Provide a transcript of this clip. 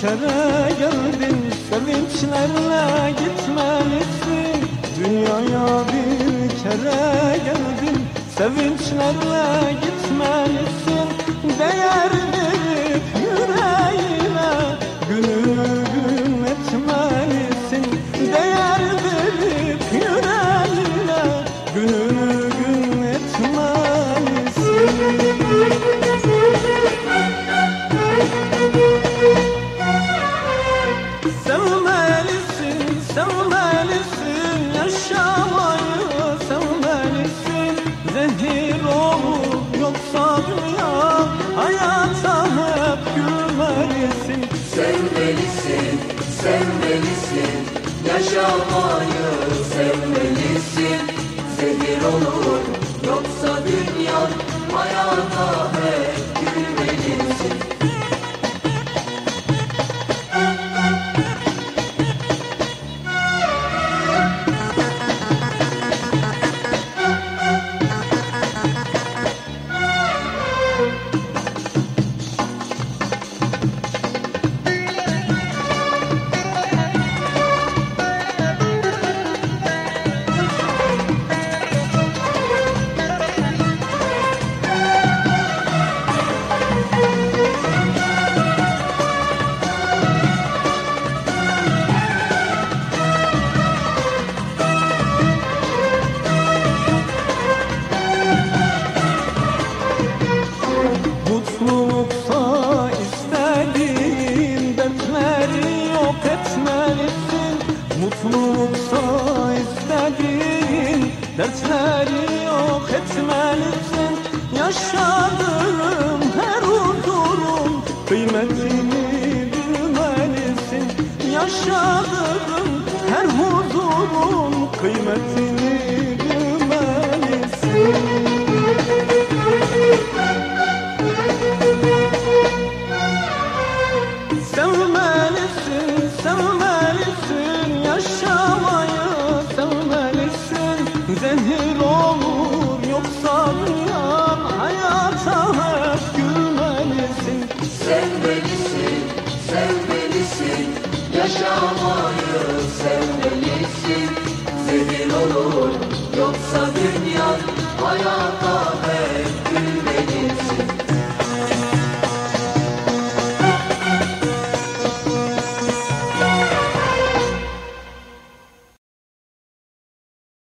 kere geldin Sevinçlerle gitmelisin. Dünyaya bir kere geldin Sevinçlerle gitmelisin. Değer verip yüreğine Gününü gün etmelisin. Değer verip yüreğine Gününü Zehir olur dertleri yok etmelisin Yaşadığın her huzurun kıymetini bilmelisin. Yaşadığın her huzurun kıymetini yaşamayı sevmelisin Zehir olur. Yoksa dünya hayata